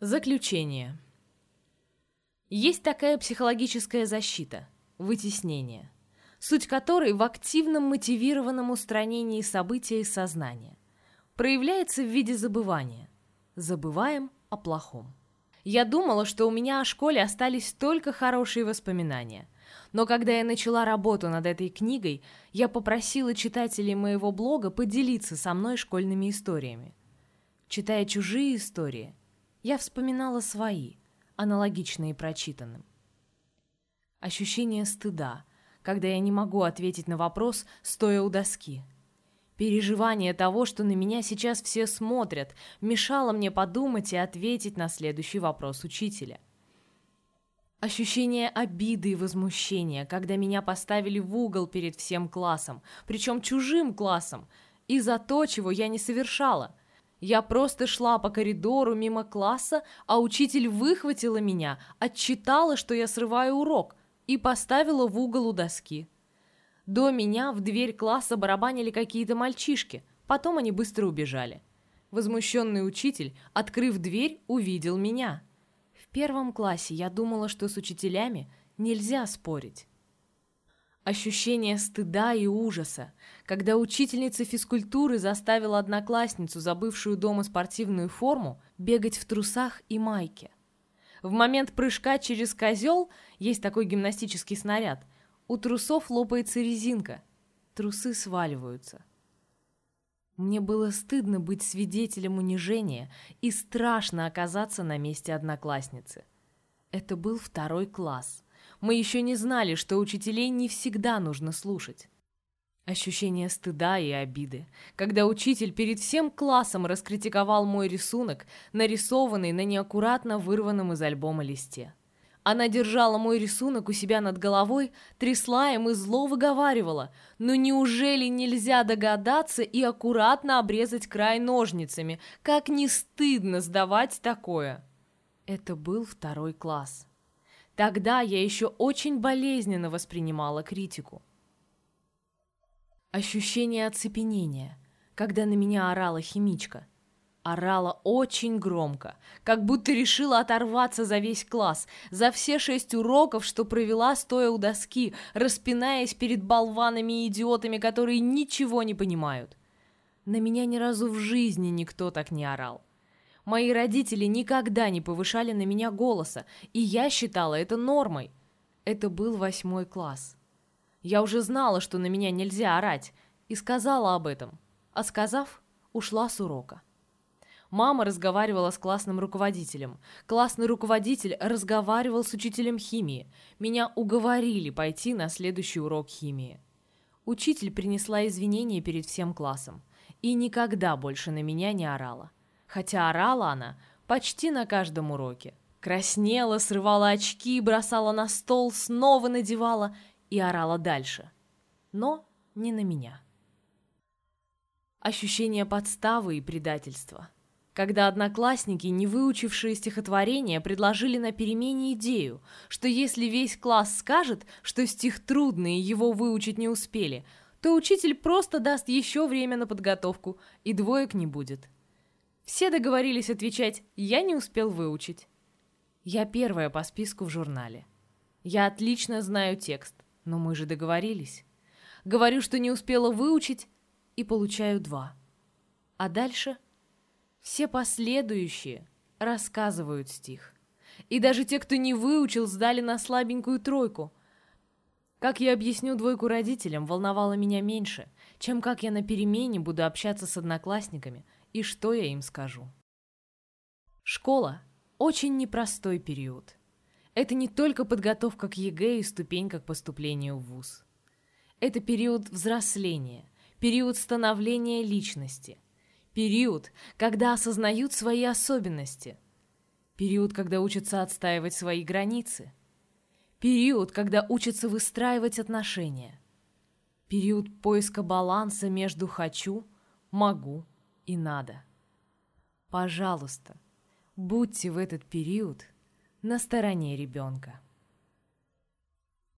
Заключение. Есть такая психологическая защита – вытеснение, суть которой в активном мотивированном устранении события из сознания. Проявляется в виде забывания. Забываем о плохом. Я думала, что у меня о школе остались только хорошие воспоминания. Но когда я начала работу над этой книгой, я попросила читателей моего блога поделиться со мной школьными историями. Читая чужие истории – я вспоминала свои, аналогичные прочитанным. Ощущение стыда, когда я не могу ответить на вопрос, стоя у доски. Переживание того, что на меня сейчас все смотрят, мешало мне подумать и ответить на следующий вопрос учителя. Ощущение обиды и возмущения, когда меня поставили в угол перед всем классом, причем чужим классом, и за то, чего я не совершала. Я просто шла по коридору мимо класса, а учитель выхватила меня, отчитала, что я срываю урок, и поставила в угол у доски. До меня в дверь класса барабанили какие-то мальчишки, потом они быстро убежали. Возмущенный учитель, открыв дверь, увидел меня. В первом классе я думала, что с учителями нельзя спорить. Ощущение стыда и ужаса, когда учительница физкультуры заставила одноклассницу, забывшую дома спортивную форму, бегать в трусах и майке. В момент прыжка через козел есть такой гимнастический снаряд. У трусов лопается резинка. Трусы сваливаются. Мне было стыдно быть свидетелем унижения и страшно оказаться на месте одноклассницы. Это был второй класс. Мы еще не знали, что учителей не всегда нужно слушать. Ощущение стыда и обиды, когда учитель перед всем классом раскритиковал мой рисунок, нарисованный на неаккуратно вырванном из альбома листе. Она держала мой рисунок у себя над головой, трясла им и зло выговаривала. «Ну неужели нельзя догадаться и аккуратно обрезать край ножницами? Как не стыдно сдавать такое!» Это был второй класс. Тогда я еще очень болезненно воспринимала критику. Ощущение оцепенения, когда на меня орала химичка. Орала очень громко, как будто решила оторваться за весь класс, за все шесть уроков, что провела, стоя у доски, распинаясь перед болванами и идиотами, которые ничего не понимают. На меня ни разу в жизни никто так не орал. Мои родители никогда не повышали на меня голоса, и я считала это нормой. Это был восьмой класс. Я уже знала, что на меня нельзя орать, и сказала об этом. А сказав, ушла с урока. Мама разговаривала с классным руководителем. Классный руководитель разговаривал с учителем химии. Меня уговорили пойти на следующий урок химии. Учитель принесла извинения перед всем классом и никогда больше на меня не орала хотя орала она почти на каждом уроке. Краснела, срывала очки, бросала на стол, снова надевала и орала дальше. Но не на меня. Ощущение подставы и предательства. Когда одноклассники, не выучившие стихотворение, предложили на перемене идею, что если весь класс скажет, что стих трудный и его выучить не успели, то учитель просто даст еще время на подготовку, и двоек не будет. Все договорились отвечать «я не успел выучить». Я первая по списку в журнале. Я отлично знаю текст, но мы же договорились. Говорю, что не успела выучить, и получаю два. А дальше все последующие рассказывают стих. И даже те, кто не выучил, сдали на слабенькую тройку. Как я объясню двойку родителям, волновало меня меньше, чем как я на перемене буду общаться с одноклассниками – и что я им скажу. Школа – очень непростой период. Это не только подготовка к ЕГЭ и ступенька к поступлению в ВУЗ. Это период взросления, период становления личности, период, когда осознают свои особенности, период, когда учатся отстаивать свои границы, период, когда учатся выстраивать отношения, период поиска баланса между «хочу», «могу» и надо. Пожалуйста, будьте в этот период на стороне ребенка.